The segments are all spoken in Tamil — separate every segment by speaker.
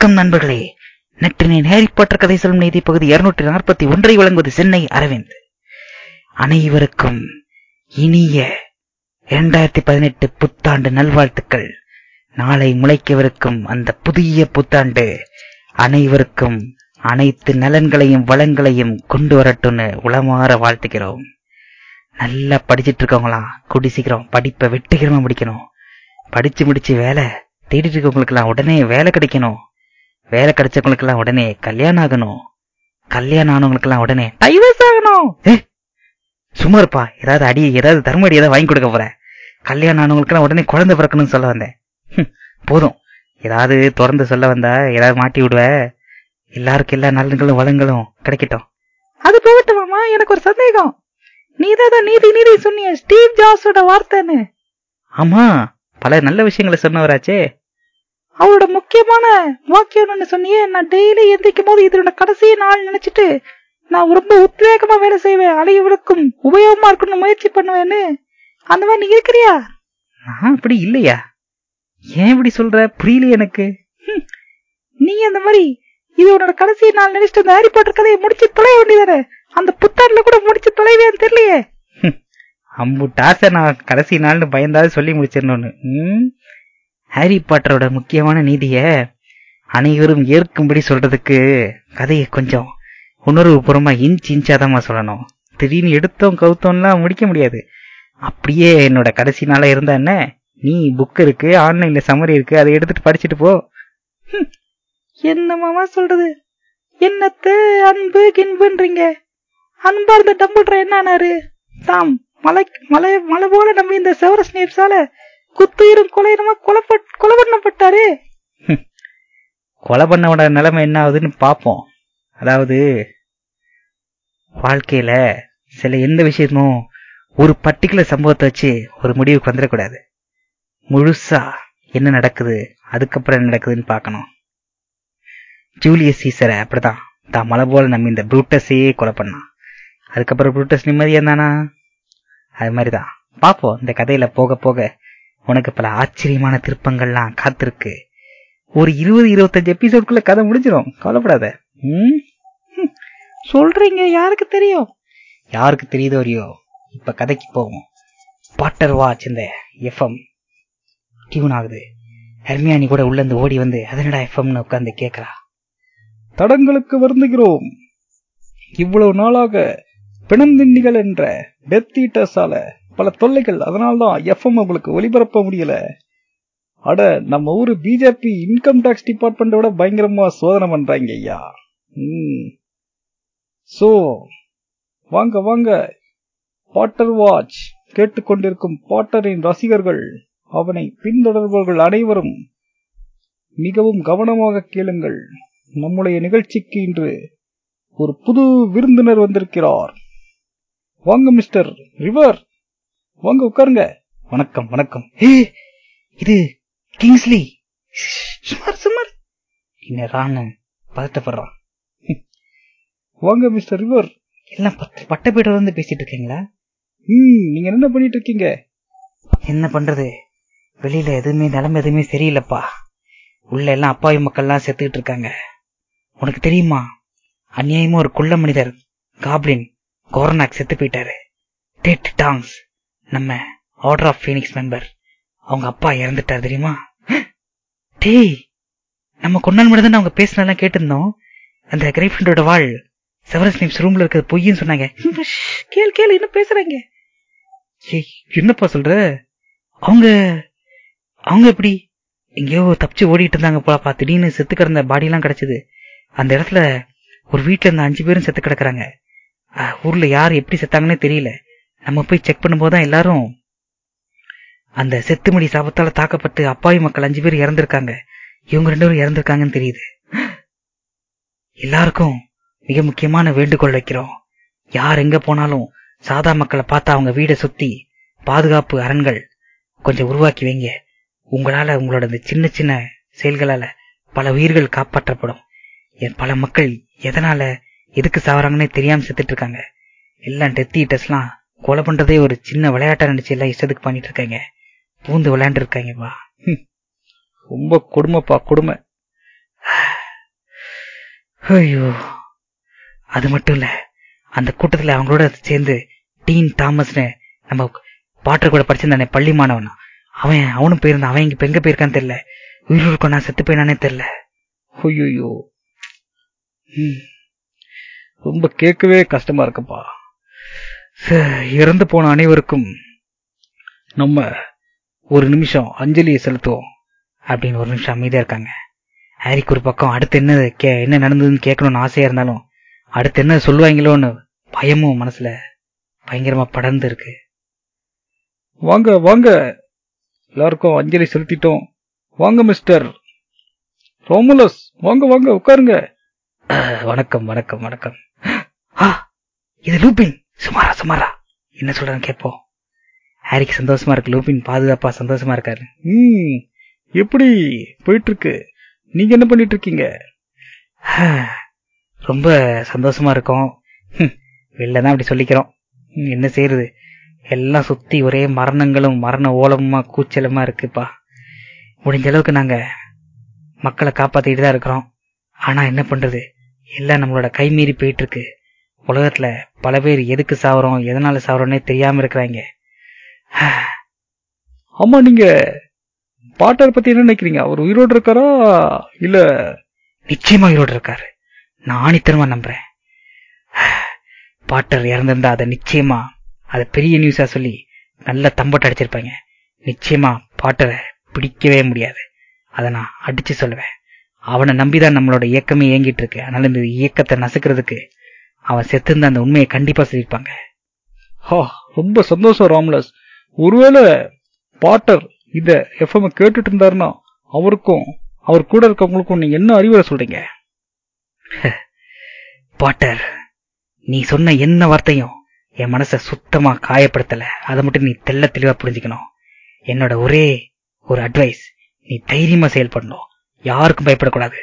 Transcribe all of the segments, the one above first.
Speaker 1: வணக்கம் நண்பர்களே. நற்றினேன் ஹேரி பாட்டர் கதை சொல்லும் நீதி பகுதி இருநூற்றி நாற்பத்தி ஒன்றை வழங்குவது சென்னை அரவிந்த். அனைவருக்கும் இனிய இரண்டாயிரத்தி பதினெட்டு புத்தாண்டு நல்வாழ்த்துக்கள். நாளை முளைக்கவிருக்கும் அந்த புதிய புத்தாண்டு அனைவருக்கும் அனைத்து நலன்களையும் வளங்களையும் கொண்டு வரட்டும்னு உளமாற வாழ்த்துக்கிறோம் நல்லா படிச்சிட்டு இருக்கவங்களா? கூடி சீக்கிரம் படிப்பை வெட்டுகிறமா முடிக்கணும். படிச்சு முடிச்சு வேலை தேடிட்டு இருக்கவங்களுக்கெல்லாம் உடனே வேலை கிடைக்கணும். வேலை கிடைச்சவங்களுக்கெல்லாம் உடனே கல்யாணம் ஆகணும். கல்யாணம் ஆனவங்களுக்கெல்லாம் உடனே டைவர்ஸ் ஆகணும். சும்மா இருப்பா. ஏதாவது அடி ஏதாவது தர்ம அடி ஏதாவது வாங்கி கொடுக்க போற. கல்யாணம் ஆனவங்களுக்கெல்லாம் உடனே குழந்தை பிறக்கணும்னு சொல்ல வந்தேன். போதும். ஏதாவது தொடர்ந்து சொல்ல வந்தா ஏதாவது மாட்டி விடுவ. எல்லாருக்கும் எல்லா நலன்களும் வளங்களும் கிடைக்கட்டும். அது போகட்டுமாமா எனக்கு ஒரு சந்தேகம். நீதான் நீதி நீதி சொன்னிய ஸ்டீவ் ஜாஸோட வார்த்தைன்னு. ஆமா பல நல்ல விஷயங்களை சொன்னவராச்சே. அவரோட முக்கியமான வாக்கியம் ஒண்ணு சொன்னியே நான் டெய்லி எந்திரிக்கும் போது இதனோட கடைசி நாள் நினைச்சிட்டு நான் ரொம்ப உத்வேகமா வேலை செய்வேன் அனைவருக்கும் உபயோகமா இருக்கணும் முயற்சி பண்ணுவேன்னு. அந்த மாதிரி நீ இருக்கிறியா? நான் அப்படி இல்லையா? ஏன் இப்படி சொல்ற? புரியல எனக்கு. நீ அந்த மாதிரி இது உன்னோட கடைசி நாள் நினைச்சிட்டு அந்த ஹாரி பாட்டர் கதையை முடிச்சு தொலைய வேண்டியதானே? அந்த புத்தாண்டுல கூட முடிச்சு தொலைவேன்னு தெரியலையே. அம்புட்டாச நான் கடைசி நாள்னு பயந்தாவது சொல்லி முடிச்சிடணும்னு. ஹாரி பாட்டரோட முக்கியமான நீதிய அனைவரும் ஏற்கும்படி சொல்றதுக்கு கதையை கொஞ்சம் உணர்வுபூர்வமாக இன்ச் இன்ச்சாதாமா சொல்லணும். திடீர்னு எடுத்தோம் கவுத்தோம்லாம் முடிக்க முடியாது. அப்படியே என்னோட கடைசி நாளா இருந்தா என்ன? நீ புக் இருக்கு ஆன்லைன்ல சமரி இருக்கு அதை எடுத்துட்டு படிச்சுட்டு போ. என்ன மாமா சொல்றது? என்னத்த அன்பு கின்புன்றீங்க? அன்பா இருந்த டம்புட்ற என்ன தாம் மலை மலை மலை போல நம்ம இந்த செவர ஸ்னேப்ஸால குத்துயிரும் கொலையுமா கொலை கொலை பண்ணப்பட்டாரு கொலை பண்ணவோட நிலைமை என்ன ஆகுதுன்னு பார்ப்போம் அதாவது வாழ்க்கையில சில எந்த விஷயமும் ஒரு பர்டிகுலர் சம்பவத்தை வச்சு ஒரு முடிவுக்கு வந்துடக்கூடாது. முழுசா என்ன நடக்குது அதுக்கப்புறம் என்ன நடக்குதுன்னு பார்க்கணும். ஜூலியஸ் சீசரை அப்படிதான் தான் மலை போல நம்ம இந்த புரூட்டஸையே கொலை பண்ணான். அதுக்கப்புறம் புரூட்டஸ் நிம்மதியா தானா அது மாதிரிதான். பார்ப்போம். இந்த கதையில போக போக உனக்கு பல ஆச்சரியமான திருப்பங்கள்லாம் காத்திருக்கு. ஒரு இருபது இருபத்தஞ்சு எபிசோட்குள்ள கதை முடிஞ்சிடும் கவலைப்படாத. சொல்றீங்க. யாருக்கு தெரியும்? யாருக்கு தெரியுதோ வரையோ இப்ப கதைக்கு போவோம். பாட்டர் வாட்ச் இந்த எஃப்எம் டியூன் ஆகுது. ஹெர்மியானி கூட உள்ள இருந்து ஓடி வந்து அதனடா எஃப்எம்னு உட்கார்ந்து கேட்கறா தடங்களுக்கு வருந்துகிறோம். இவ்வளவு நாளாக பிணந்திண்டிகள் என்ற டெத் ஈட்டர்ஸால பல தொல்லைகள். அதனால்தான் எஃப்எம் உங்களுக்கு ஒளிபரப்ப முடியல. அட நம்ம ஊரு பிஜேபி இன்கம் டாக்ஸ் டிபார்ட்மெண்டோட பயங்கரமா சோதனை பண்றாங்க ஐயா. சோ வாங்க வாங்க. பாட்டர் வாட்ச் கேட்டுக்கொண்டிருக்கும் பாட்டரின் ரசிகர்கள் அவனை பின்தொடர்பவர்கள் அனைவரும் மிகவும் கவனமாக கேளுங்கள். நம்முடைய நிகழ்ச்சிக்கு இன்று ஒரு புது விருந்தினர் வந்திருக்கிறார். வாங்க மிஸ்டர் ரிவர். வாங்க உட்காருங்க. வணக்கம் வணக்கம். இது கிங்ஸ்லி. சுமார் சுமார் ராணு பதட்டப்படுறான். வாங்க மிஸ்டர் ரிவர். எல்லாம் பட்டப்பேட்டை வந்து பேசிட்டு இருக்கீங்களா? ம் நீங்க என்ன பண்ணிட்டு இருக்கீங்க? என்ன பண்றது? வெளியில எதுவுமே நிலைமை எதுவுமே சரியில்லப்பா. உள்ள எல்லாம் அப்பாவி மக்கள்லாம் செத்துக்கிட்டு இருக்காங்க. உனக்கு தெரியுமா? அநியாயமா ஒரு குள்ள மனிதர் காப்ளின் கோரனாக் செத்து போயிட்டாரு. டேட் டாங்ஸ் நம்ம ஆர்டர் ஆஃப் பீனிக்ஸ் மெம்பர் அவங்க அப்பா இறந்துட்டார் தெரியுமா? டேய் நம்ம கொண்டால் மட்டும் அவங்க பேசினெல்லாம் கேட்டிருந்தோம். அந்த கிரைஃபண்டோட வாழ் செவரஸ் நேம்ஸ் ரூம்ல இருக்கிறது பொய்ன்னு சொன்னாங்க. கேள் கேள் என்ன பேசுறாங்க? என்னப்பா சொல்ற? அவங்க அவங்க எப்படி? எங்கேயோ தப்பிச்சு ஓடிட்டு இருந்தாங்க போலப்பா. திடீர்னு செத்து கிடந்த பாடி எல்லாம் கிடைச்சது. அந்த இடத்துல ஒரு வீட்டுல இருந்த அஞ்சு பேரும் செத்து கிடக்குறாங்க. ஊர்ல யார் எப்படி செத்தாங்கன்னே தெரியல. நம்ம போய் செக் பண்ணும்போதுதான் எல்லாரும் அந்த செத்துமடி சாபத்தால தாக்கப்பட்டு அப்பாவி மக்கள் அஞ்சு பேர் இறந்திருக்காங்க. இவங்க ரெண்டு பேரும் இறந்திருக்காங்கன்னு தெரியுது. எல்லாருக்கும் மிக முக்கியமான வேண்டுகோள் வைக்கிறோம். யார் எங்க போனாலும் சாதா மக்களை பார்த்தா அவங்க வீடை சுத்தி பாதுகாப்பு அரண்கள் கொஞ்சம் உருவாக்கி வைங்க. உங்களால உங்களோட இந்த சின்ன சின்ன செயல்களால பல உயிர்கள் காப்பாற்றப்படும். பல மக்கள் எதனால எதுக்கு சாவறாங்கன்னே தெரியாம செத்துட்டு இருக்காங்க. எல்லாம் டெத் ஈட்டர்ஸ்லாம் கொலை பண்றதே ஒரு சின்ன விளையாட்டா நினைச்சு எல்லாம் இஷ்டத்துக்கு பண்ணிட்டு இருக்காங்க. பூந்து விளையாண்டு இருக்காங்கப்பா ரொம்ப கொடுமைப்பா கொடுமை. ஐயோ. அது மட்டும் இல்ல அந்த கூட்டத்துல அவங்களோட சேர்ந்து டீன் தாமஸ்னு நம்ம பாட்டர் கூட படிச்சிருந்தானே பள்ளி மாணவன். அவன் அவனும் போயிருந்தான். அவன் இங்க எங்க போயிருக்கான்னு தெரியல. உயிரோடு இருக்கோ செத்து போயினானே தெரியல. ஐயோ ரொம்ப கேட்கவே கஷ்டமா இருக்குப்பா. இறந்து போன அனைவருக்கும் நம்ம ஒரு நிமிஷம் அஞ்சலியை செலுத்துவோம் அப்படின்னு ஒரு நிமிஷம் அமைதியா இருக்காங்க. ஹாரிக்கு ஒரு பக்கம் அடுத்து என்ன கே என்ன நடந்ததுன்னு கேட்கணும்னு ஆசையா இருந்தாலும் அடுத்து என்ன சொல்லுவாங்களோன்னு பயமும் மனசுல பயங்கரமா படர்ந்து இருக்கு. வாங்க வாங்க. எல்லாருக்கும் அஞ்சலி செலுத்திட்டோம். வாங்க மிஸ்டர் ரோமுலஸ் வாங்க வாங்க உட்காருங்க. வணக்கம் வணக்கம் வணக்கம். இது லூபின். சுமாரா சுமாரா. என்ன சொல்றேன்னு கேட்போம். ஹாரிக்கு சந்தோஷமா இருக்கு லூபின் பாதுகாப்பா சந்தோஷமா இருக்காரு. ம் எப்படி போயிட்டு இருக்கு நீங்க என்ன பண்ணிட்டு இருக்கீங்க ரொம்ப சந்தோஷமா இருக்கோம். வெளில தான் அப்படி சொல்லிக்கிறோம். என்ன செய்யறது? எல்லாம் சுத்தி ஒரே மரணங்களும் மரண ஓலமுமா கூச்சலுமா இருக்குப்பா. முடிஞ்ச அளவுக்கு நாங்க மக்களை காப்பாத்திட்டு தான் இருக்கிறோம். ஆனா என்ன பண்றது? எல்லாம் நம்மளோட கைமீறி போயிட்டு இருக்கு உலகத்துல பல பேர் எதுக்கு சாவறோம் எதனால சாவறோம்னே தெரியாம இருக்கிறாங்க. ஆமா நீங்க பாட்டர் பத்தி என்ன நினைக்கிறீங்க? அவர் உயிரோடு இருக்காரா? இல்ல நிச்சயமா உயிரோடு இருக்காரு. நான் ஆணித்தனமா நம்புறேன். பாட்டர் இறந்திருந்தா அதை நிச்சயமா அதை பெரிய நியூஸா சொல்லி நல்ல தம்பட்ட அடிச்சிருப்பாங்க. நிச்சயமா பாட்டரை பிடிக்கவே முடியாது. அதை நான் அடிச்சு சொல்லுவேன். அவனை நம்பிதான் நம்மளோட இயக்கமே இயங்கிட்டு இருக்கு. அதனால இந்த இயக்கத்தை நசுக்கிறதுக்கு அவன் செத்துருந்த அந்த உண்மையை கண்டிப்பா சொல்லியிருப்பாங்க ரொம்ப சந்தோஷம் ராம்லஸ் ஒருவேளை பாட்டர் இத எஃப்எம் கேட்டுட்டு இருந்தாருன்னா அவருக்கும் அவர் கூட இருக்கவங்களுக்கும் நீங்க என்ன அறிவுரை சொல்றீங்க? பாட்டர் நீ சொன்ன என்ன வார்த்தையும் என் மனச சுத்தமா காயப்படுத்தல. அதை மட்டும் நீ தெல்ல தெளிவா புரிஞ்சுக்கணும். என்னோட ஒரே ஒரு அட்வைஸ் நீ தைரியமா செயல்படணும். யாருக்கும் பயப்படக்கூடாது.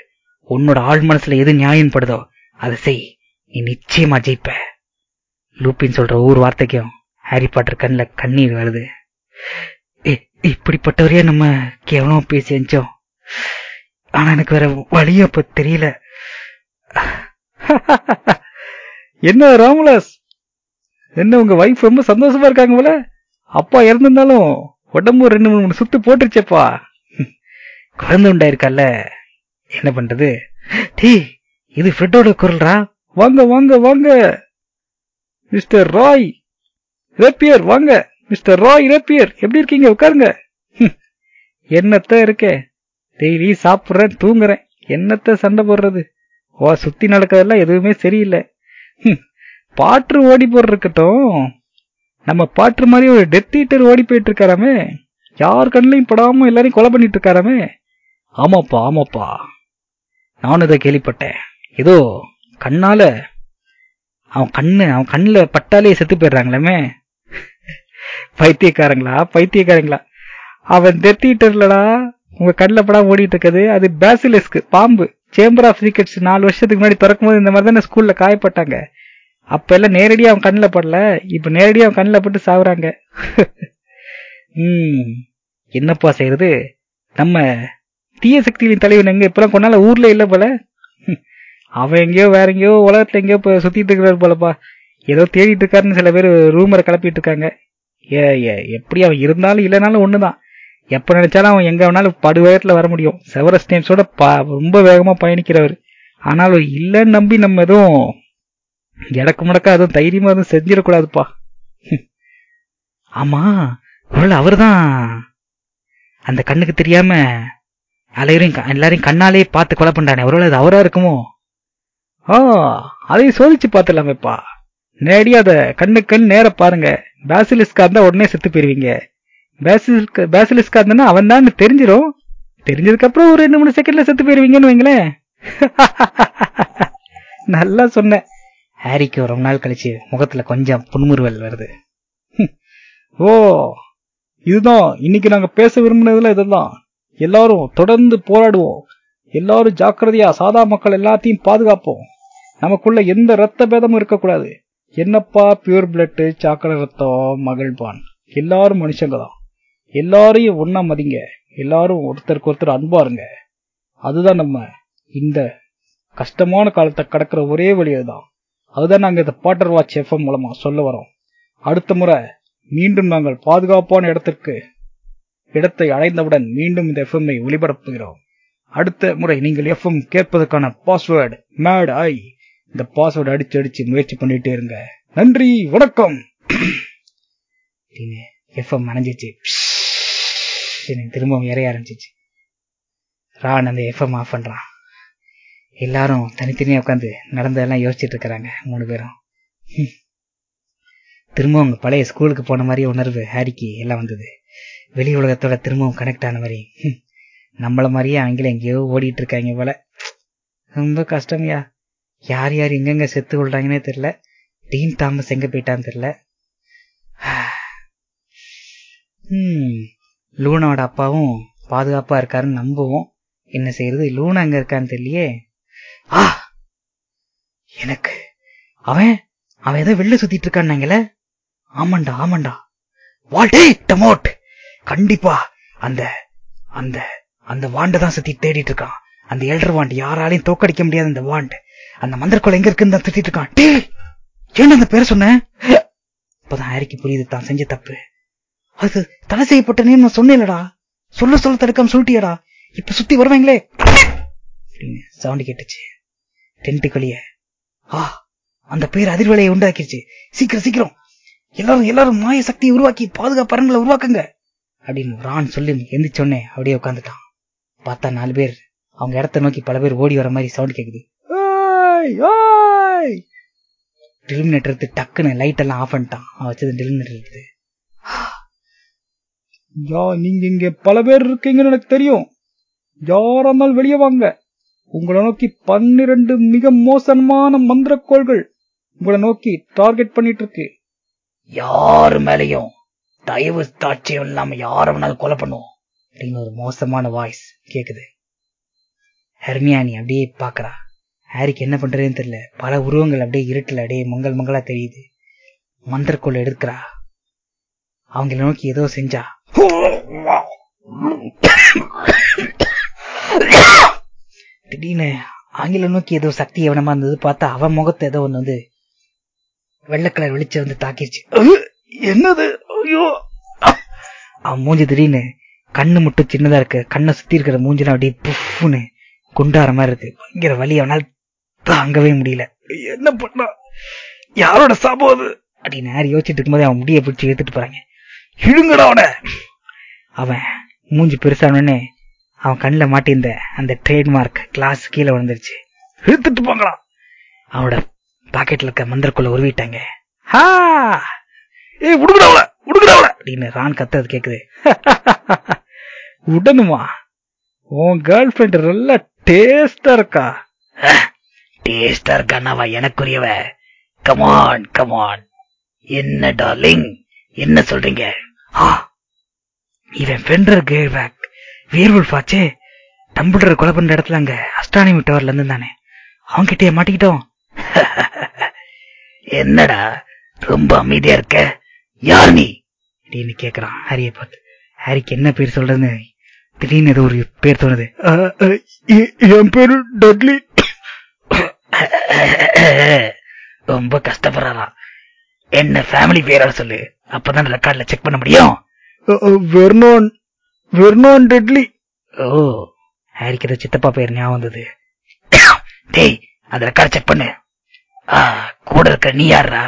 Speaker 1: உன்னோட ஆள் மனசுல எது நியாயம் படுதோ அதை செய். நீ நிச்சயமா ஜெயிப்ப. லூப்பின் சொல்ற ஒவ்வொரு வார்த்தைக்கும் ஹாரி பாட்டர் கண்ணில் கண்ணீர் வருது. இப்படிப்பட்டவரையே நம்ம கேவலம் பேசி அஞ்சோம் ஆனா எனக்கு வேற வழிய அப்ப தெரியல. என்ன ராமலாஸ் என்ன உங்க வைஃப் ரொம்ப சந்தோஷமா இருக்காங்க போல? அப்பா இறந்திருந்தாலும் உடம்பு ரெண்டு மூணு சுத்து போட்டுருச்சேப்பா. குழந்தை உண்டாயிருக்கல்ல? என்ன பண்றது? டீ இது ஃப்ரெட்டோட குரல்ரா? வாங்க வாங்க வாங்க. மிஸ்டர் ராய் ரேப்பியர் வாங்க. மிஸ்டர் ராய் ரேப்பியர் எப்படி இருக்கீங்க? உட்காருங்க. என்னத்த இருக்கே? டெய்லி சாப்பிடுறேன் தூங்குறேன். என்னத்த சண்டை போடுறது? ஓ சுத்தி நடக்கிறதெல்லாம் எதுவுமே சரியில்லை. பாற்று ஓடி போடுற இருக்கட்டும் நம்ம பாற்று மாதிரி ஒரு டெத் ஈட்டர் ஓடி போயிட்டு இருக்காராமே யார் கண்ணிலையும் படாம எல்லாரையும் கொலை பண்ணிட்டு இருக்காராமே ஆமாப்பா ஆமாப்பா. நானும் இதை கேள்விப்பட்டேன். ஏதோ கண்ணால அவன் கண்ணு அவன் கண்ணில் பட்டாலே செத்து போயிடுறாங்களே பைத்தியக்காரங்களா? பைத்தியக்காரங்களா? அவன் டெத்தீட்டர்லடா உங்க கண்ணில் படம் ஓடிட்டு இருக்குது. அது பேசிலஸ்க்கு பாம்பு. சேம்பர் ஆஃப் சீக்ரெட்ஸ் நாலு வருஷத்துக்கு முன்னாடி திறக்கும் போது இந்த மாதிரி தானே ஸ்கூல்ல காயப்பட்டாங்க. அப்ப எல்லாம் நேரடியாக அவன் கண்ணில் படல. இப்ப நேரடியாக அவன் கண்ணில் பட்டு சாவுறாங்க. உம் என்னப்பா செய்யறது நம்ம தீய சக்திகளின் தலைவன் எங்க? இப்பெல்லாம் கொண்டால ஊர்ல இல்ல போல. அவன் எங்கேயோ வேற எங்கேயோ உலகத்துல எங்கேயோ சுத்திட்டு இருக்கிறாரு போலப்பா. ஏதோ தேடிட்டு இருக்காருன்னு சில பேர் ரூமரை கிளப்பிட்டு இருக்காங்க. ஏ எப்படி அவன் இருந்தாலும் இல்லைனாலும் ஒண்ணுதான். எப்ப நினைச்சாலும் அவன் எங்க வேணாலும் படு வேகத்துல வர முடியும். செவரஸ் டைம்ஸோட ரொம்ப வேகமா பயணிக்கிறவர். ஆனாலும் இல்லைன்னு நம்பி நம்ம எதுவும் எடக்கு முடக்க அதுவும் தைரியமா எதுவும் செஞ்சிடக்கூடாதுப்பா. ஆமா ஒருவேளை அவர்தான் அந்த கண்ணுக்கு தெரியாம எல்லாரையும் எல்லாரையும் கண்ணாலே பார்த்து கொலை பண்றானே ஒருவேளை அது அவரா இருக்குமோ? ஆ அதையும் சோதிச்சு பார்த்துலாமேப்பா நேடி அதை கண்ணு கண் நேர பாருங்க. பேசிலிஸ்கா இருந்தா உடனே செத்து போயிருவீங்க. பேசிலிஸ்கா இருந்தா அவன் தான் தெரிஞ்சிடும் தெரிஞ்சதுக்கு அப்புறம் ஒரு ரெண்டு மூணு செகண்ட்ல செத்து போயிருவீங்கன்னு வைங்களேன். நல்லா சொன்ன ஹாரிக்கு ரொம்ப நாள் கழிச்சு முகத்துல கொஞ்சம் புன்முறுவல் வருது. ஓ இதுதான். இன்னைக்கு நாங்க பேச விரும்பினதுல இதுதான். எல்லாரும் தொடர்ந்து போராடுவோம். எல்லாரும் ஜாக்கிரதையா சாதா மக்கள் எல்லாத்தையும் பாதுகாப்போம். நமக்குள்ள எந்த ரத்த பேதமும் இருக்கக்கூடாது. என்னப்பா பியூர் பிளட்டு சாக்கடை ரத்தம் மகிழ்பான் எல்லாரும் மனுஷங்க தான் எல்லாரையும் ஒன்னா மதிங்க. எல்லாரும் ஒருத்தருக்கு ஒருத்தர் அன்பா இருங்க. அதுதான் நம்ம
Speaker 2: இந்த கஷ்டமான காலத்தை கடக்கிற ஒரே வழி அதுதான். அதுதான் நாங்க இந்த பாட்டர் வாட்ச் எஃப்எம் மூலமா சொல்ல வரோம். அடுத்த முறை மீண்டும் நாங்கள் பாதுகாப்பான இடத்திற்கு இடத்தை அடைந்தவுடன் மீண்டும் இந்த எஃப்எம்ஐ ஒளிபரப்புகிறோம். அடுத்த முறை நீங்கள் எஃப்எம் கேட்பதற்கான பாஸ்வேர்டு மேட் ஐ இந்த பாஸ்வேர்டு அடிச்சு அடிச்சு முயற்சி பண்ணிட்டே இருங்க. நன்றி வணக்கம். எஃப்எம் அணைஞ்சிச்சு. திரும்பவும் இறைய ஆரம்பிச்சிச்சு. ரான் அந்த எஃப்எம் ஆஃப் பண்றான். எல்லாரும் தனித்தனியா உட்காந்து நடந்ததெல்லாம் யோசிச்சுட்டு இருக்கிறாங்க மூணு பேரும். திரும்பவும் அவங்க பழைய ஸ்கூலுக்கு போன மாதிரி உணர்வு ஹாரிக்கு எல்லாம் வந்தது. வெளி உலகத்தோட திரும்பவும் கனெக்ட் ஆன மாதிரி. நம்மள மாதிரியே அவங்கள எங்கேயோ ஓடிட்டு இருக்காங்க போல. ரொம்ப கஷ்டம்யா. யார் யார் எங்கெங்க செத்து கொள்றாங்கன்னே தெரியல. டீன் தாமஸ் எங்க போயிட்டான்னு தெரியல. லூனாவோட அப்பாவும் பாதுகாப்பா இருக்காருன்னு நம்புவோம். என்ன செய்யறது லூனா எங்க இருக்கான்னு தெரியலையே. ஆ! எனக்கு அவன் அவன் ஏதோ வெளில சுத்திட்டு இருக்கான்னாங்கல ஆமாண்டா ஆமாண்டா. வால்டே டமோட்! கண்டிப்பா அந்த அந்த அந்த வாண்டை தான் சுத்தி தேடிட்டு இருக்கான். அந்த எல்டர் வாண்ட் யாராலையும் தோக்கடிக்க முடியாது அந்த வாண்ட். அந்த மந்திரக்குள்ள எங்க இருக்குன்னு தான் சுத்திட்டு இருக்கான். டே ஏன் அந்த பேரை சொன்ன? இப்பதான் ஹாரிக்கு புரியுது தான் செஞ்ச தப்பு. அது தடை செய்யப்பட்ட நேம் நான் சொன்னேன்லடா. சொல்ல சொல்ல தடுக்காம சொல்லிட்டியடா இப்ப சுத்தி வருவாங்களே. சவுண்ட் கேட்டுச்சு. டென்ட்டுக்குள்ளேய ஆ அந்த பேர் அதிர்வலையை உண்டாக்கிருச்சு. சீக்கிரம் சீக்கிரம். எல்லாரும் எல்லாரும் மாய சக்தியை உருவாக்கி பாதுகாப்பு அரங்களை உருவாக்குங்க. அப்படின்னு ரான் சொல்லி எந்திரிச்சோன்னே அப்படியே உட்காந்துட்டான் பார்த்தா நாலு பேர். அவங்க இடத்த நோக்கி பல பேர் ஓடி வர மாதிரி சவுண்ட் கேக்குது. டிலிமினேட்டர் எடுத்து டக்குன்னு லைட் எல்லாம் ஆஃப் பண்ணிட்டான். அவன் வச்சது டிலிமினேட்டர் எடுத்து யா நீங்க இங்க பல பேர் இருக்கீங்கன்னு எனக்கு தெரியும். யாரா இருந்தாலும் வெளியே வாங்க. உங்களை நோக்கி பன்னிரண்டு மிக மோசமான மந்திரக்கோள்கள் உங்களை நோக்கி டார்கெட் பண்ணிட்டு இருக்கு யாரு மேலையும் தயவு தாட்சியம் இல்லாம யார வேணாலும் கொலை பண்ணுவோம். அப்படின்னு ஒரு மோசமான வாய்ஸ் கேக்குது. ஹெர்மியானி அப்படியே பாக்குறா ஹாரிக்கு என்ன பண்றதுன்னு தெரியல. பல உருவங்கள் அப்படியே இருட்டில் அப்படியே மங்கள் மங்களா தெரியுது. மந்திரக்கோள் எடுக்கிறா. அவங்கள நோக்கி ஏதோ செஞ்சா. திடீர்னு ஆங்கில நோக்கி ஏதோ சக்தி எவனமா இருந்தது பார்த்தா அவன் முகத்தை ஏதோ ஒண்ணு வந்து வெள்ளை கலர் வெளிச்சம் வந்து தாக்கிருச்சு. என்னது? ஐயோ. அவன் மூஞ்சி திடீர்னு கண்ணு மட்டும் சின்னதா இருக்கு. கண்ணை சுத்தி இருக்கிற மூஞ்சிலாம் அப்படியே புஃப்னு குண்டார மாதிரி இருக்கு. பயங்கர வலி. அவனால் தாங்கவே முடியல. என்ன பண்ணா? யாரோட சாபம் அது? அப்படின்னு யார் யோசிச்சுட்டு இருக்கும்போது அவன் முடிய பிடிச்சி எடுத்துட்டு போறாங்க. இழுங்கடா அவன. அவன் மூஞ்சி பெருசானே அவன் கண்ணில் மாட்டியிருந்த அந்த ட்ரேட்மார்க் கிளாஸ் கீழே விழுந்துருச்சு. இழுத்துட்டு போங்களாம். அவனோட பாக்கெட்ல இருக்க மந்திரக்குள்ள உருவிட்டாங்க. ஹா! ஏய் உடுக்குறவள உடுக்குறவள அப்படின்னு ரான் கத்துறது கேக்குது. உடனுமா? உன் கேர்ள் ஃபிரெண்ட் நல்லா டேஸ்டா இருக்கா. டேஸ்டா இருக்கானாவா எனக்குரியவ கமான் கமான் என்ன டார்லிங் என்ன சொல்றீங்க? ஆ இவன் ஃபெண்டர் கேர்பேக் வியர்வுல்ஃப் ஆச்சே. டம்பிள்டர் கொலை பண்ற இடத்துல அங்க அஸ்டானிமி டவர்ல இருந்து தானே. அவன்கிட்டயே மாட்டிக்கிட்டோம். என்னடா ரொம்ப அமைதியா இருக்க? யார் நீ? அப்படின்னு கேக்குறான் ஹாரிய பார்த்து. ஹாரிக்கு என்ன பேர் சொல்றதுன்னு திடீர்னு ஏதோ ஒரு பேர் தோணுது. "அஹ், என் பேரு டட்லி ரொம்ப கஷ்டப்படுறாராம் என்ன ஃபேமிலி பேரோட சொல்லு. அப்பதான் ரெக்கார்ட்ல செக் பண்ண முடியும். வெர்னான் வெர்னான் டெட்லி ஓ ஹாரிக்கு ஏதோ சித்தப்பா பேர் ஞாபகம் வந்தது. டேய் அந்த ரெக்கார்ட் செக் பண்ணு. கூட இருக்க நீ யாரா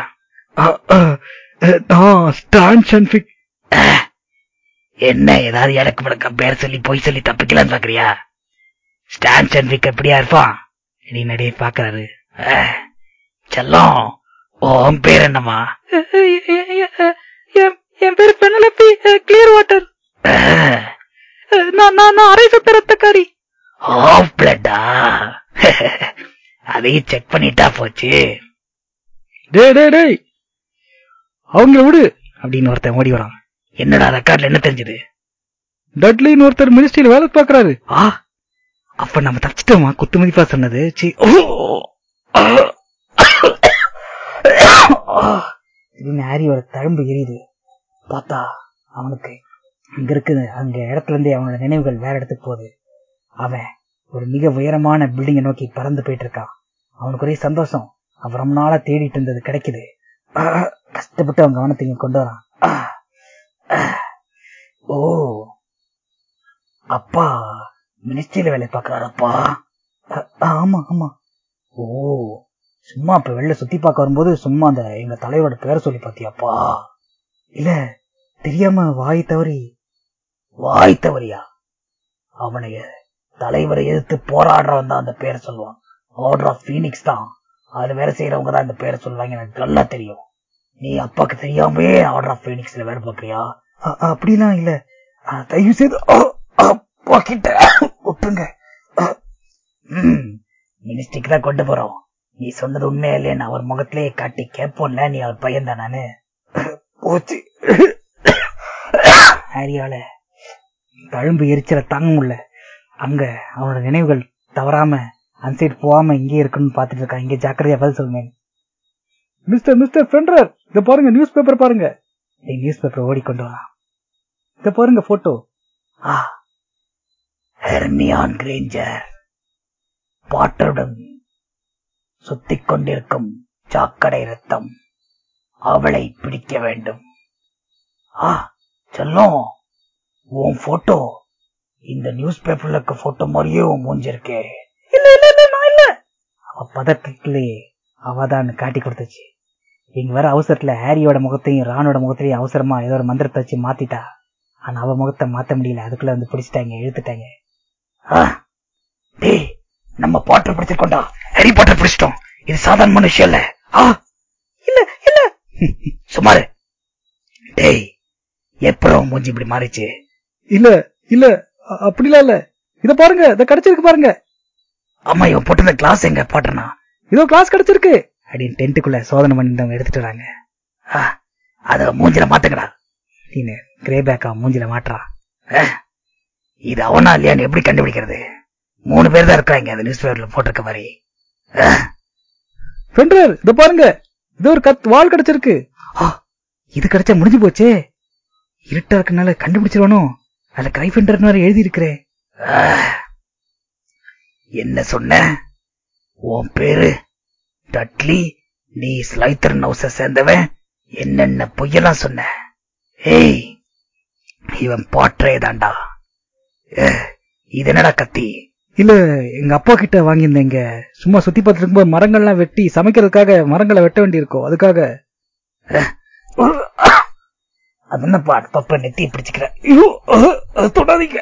Speaker 2: ஸ்டான் சன்ஃபிக் என்ன ஏதாவது எனக்கு பேர் சொல்லி பொய் சொல்லி தப்பிக்கலாம்னு பாக்குறியா? ஸ்டான் சன்ஃபிக் எப்படியா இருப்பான்? நீ நடிகை பாக்குறாரு. அஹ், செல்லம் உன் பேர் என்னம்மா? என் பேர் பெனலப்பி கிளியர் வாட்டர் நான் நான் அரை சுத்த ரத்தக்காரி ஆஃப் பிளட்டா அதையும் செக் பண்ணிட்டா போச்சு. டே டே டேய். அவங்கள விடு. அப்படின்னு ஒருத்தன் ஓடி வரான். என்னடா ரெக்கார்ட்ல என்ன தெரிஞ்சது? டட்லின்னு ஒருத்தர் மினிஸ்ட்ரியில வேலை பாக்குறாரு ஆ அப்ப நம்ம தப்பிச்சிட்டோமா? குத்து மதிப்பா சொன்னது. சீ திடீர்னு ஹாரியோட தழும்பு எரியுது. பார்த்தா அவனுக்கு அங்க இருக்குது. அங்க இடத்துல இருந்தே அவனோட நினைவுகள் வேற இடத்துக்கு போகுது. அவன் ஒரு மிக உயரமான பில்டிங்கை நோக்கி பறந்து போயிட்டு இருக்கான் அவனுக்கு ஒரே சந்தோஷம். அவன் ரொம்ப நாளா தேடிட்டு இருந்தது கிடைக்குது. கஷ்டப்பட்டு அவன் கவனத்தை இங்க கொண்டு வரான். ஓ அப்பா. மினிஸ்ட்ரியில வேலை பார்க்கறாரப்பா. ஆமா ஆமா. ஓ சும்மா அப்ப வெளில சுத்தி பார்க்க வரும்போது சும்மா அந்த எங்க தலைவரோட பேரை சொல்லி பாத்தியாப்பா இல்ல தெரியாம வாய் தவறி வாய் தவறியா? அவனைய தலைவரை எதிர்த்து போராடுறவன் தான் அந்த பேரை சொல்லுவான். ஆர்டர் ஆஃப் பீனிக்ஸ் தான். அது வேலை செய்யறவங்க தான் இந்த பேரை சொல்லுவாங்க. எனக்கு நல்லா தெரியும். நீ அப்பாக்கு தெரியாமே ஆர்டர் ஆஃப் பீனிக்ஸ்ல வேலை பார்க்கறியா? அப்படிலாம் இல்ல. தயவு செய்து அ, அப்பா கிட்ட விட்டுருங்க அ, ம், மினிஸ்ட்ரிக்கு தான் கொண்டு போறோம். நீ சொன்னது உண்மையா இல்லைன்னு அவர் முகத்திலேயே காட்டி கேட்போம்ல நீ அவர் பையன் தானே போச்சு. ஹாரியால தழும்பு எரிச்சல தாங்க முடியல. அங்க அவனோட நினைவுகள் தவறாம அந்த சைடு போகாம இங்கே இருக்கணும்னு பாத்துட்டு இருக்கான். இங்க ஜாக்கிரதையா பதில் சொல்லுங்க மிஸ்டர் மிஸ்டர் ஃபெண்டரர் இத பாருங்க நியூஸ் பேப்பர் பாருங்க. நீ நியூஸ் பேப்பர் ஓடிக்கொண்டு வரலாம். இத பாருங்க போட்டோ ஆ. ஹெர்மியான் கிரேஞ்சர். பாட்டருடன் சுத்திக் கொண்டிருக்கும் சாக்கடை ரத்தம் அவளை பிடிக்க வேண்டும். ஆ சொல்லும். உன் போட்டோ இந்த நியூஸ் பேப்பர்ல இருக்க போட்டோ மாதிரியே உன் மூஞ்சிருக்கே. இல்ல இல்ல இல்ல நான் இல்ல. அவ பதட்டத்திலேயே அவதான் காட்டி கொடுத்துச்சு. இங்க வர அவசரத்துல ஹாரியோட முகத்தையும் ராணோட முகத்தையும் அவசரமா ஏதோ ஒரு மந்திரத்தை வச்சு மாத்திட்டா. ஆனா அவ முகத்தை மாத்த முடியல. அதுக்குள்ள வந்து பிடிச்சிட்டாங்க இழுத்துட்டாங்க. டேய் நம்ம பாட்டர் பிடிச்சிருக்கோண்டா ஹாரி பாட்டர் பிடிச்சிட்டோம். இது சாதாரணமான விஷயம் இல்ல. இல்ல இல்ல. சுமாரு டேய் எப்பறம் மூஞ்சி இப்படி மாறிச்சு?
Speaker 3: இல்ல இல்ல. அப்படிலாம் இல்ல. இத பாருங்க இத கிடைச்சிருக்கு பாருங்க.
Speaker 2: ஆமா இவன் போட்டிருந்த கிளாஸ் எங்க பாட்டனா
Speaker 3: இதோ கிளாஸ் கிடைச்சிருக்கு.
Speaker 2: அப்படின்னு டென்ட்டுக்குள்ள சோதனை பண்ணிருந்தவங்க எடுத்துட்டு வராங்க. அத மூஞ்சில மாத்துங்கடா. நீனு கிரே பேக்கா மூஞ்சில மாட்டுறான் இது அவனா இல்லையான்னு எப்படி கண்டுபிடிக்கிறது? மூணு பேர் தான் இருக்காங்க அந்த நியூஸ் பேப்பர்ல போட்டிருக்க மாதிரி.
Speaker 3: ஃபெண்டரர் இத பாருங்க. இதோ ஒரு கத் வால் கிடைச்சிருக்கு.
Speaker 2: இது கிடைச்சா முடிஞ்சு போச்சே. இருட்டா இருக்கனால கண்டுபிடிச்சிருவானோ? அதுல கிரைஃபெண்டர் எழுதி இருக்கிறே என்ன சொன்ன? உன் பேரு? டட்லி நீ ஸ்லைத்தர் ஹவுஸ சேர்ந்தவன். என்னென்ன பொய்யெல்லாம் சொன்ன? ஏய் இவன் தாண்டா இது என்னடா கத்தி?
Speaker 3: இல்ல எங்க அப்பா கிட்ட வாங்கியிருந்தேங்க சும்மா சுத்தி பார்த்துட்டு இருக்கும்போது மரங்கள்லாம் வெட்டி சமைக்கிறதுக்காக மரங்களை வெட்ட வேண்டியிருக்கும். அதுக்காக.
Speaker 2: அது என்னப்பா அப்பப்ப நெத்தி பிடிச்சுக்கிற. ஐயோ, தொடாதீங்க.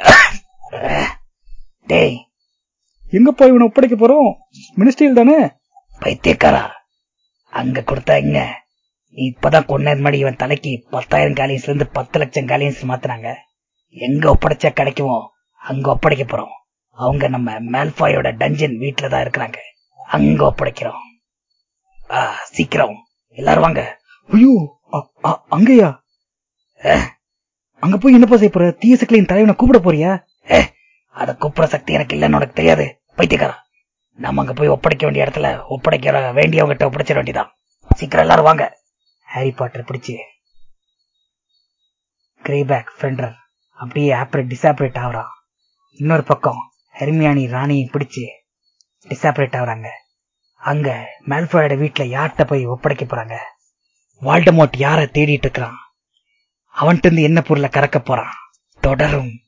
Speaker 2: டேய்
Speaker 3: எங்கப்பா இவனை ஒப்படைக்க போறோம்? மினிஸ்ட்ரியில் தானே?
Speaker 2: பைத்தியக்காரா. அங்க கொடுத்தாங்க நீ இப்பதான் கொஞ்ச மாதிரி முன்னாடி இவன் தலைக்கு பத்தாயிரம் காலியன்ஸ்ல இருந்து பத்து லட்சம் காலியன்ஸ் மாத்தினாங்க. எங்க ஒப்படைச்சா கிடைக்குமோ? அங்க ஒப்படைக்க போறோம். அவங்க நம்ம மேல்பாயோட டஞ்சன் வீட்டுல தான் இருக்கிறாங்க. அங்க ஒப்படைக்கிறோம். சீக்கிரம். எல்லாரும் வாங்க.
Speaker 3: ஐயோ அங்கயா? அங்க போய் என்னப்பா செய்ய போற? தீய சக்தியின் தலைவனை கூப்பிட போறியா?
Speaker 2: அத கூப்பிட சக்தி எனக்கு இல்லைன்னு உனக்கு தெரியாது. பைத்தியக்காரா நம்ம அங்க போய் ஒப்படைக்க வேண்டிய இடத்துல ஒப்படைக்கிற வேண்டியவங்கிட்ட ஒப்படைச்சிட வேண்டியதான் சீக்கிரம் எல்லாரும் வாங்க. ஹாரி பாட்டர் பிடிச்சு. கிரேபேக் ஃபெண்டர் அப்படியே ஆப்ரேட் டிசாப்ரேட் ஆகுறான். இன்னொரு பக்கம் ஹெர்மியானி ராணியை பிடிச்சு டிசாபரேட் ஆகுறாங்க. அங்க மேல்ஃபாயோட வீட்டுல யார்கிட்ட போய் ஒப்படைக்க போறாங்க? வால்டமோட் யார தேடிட்டு இருக்கிறான்? அவன்கிட்ட இருந்து என்ன பொருளை கறக்க போறான்? தொடரும்.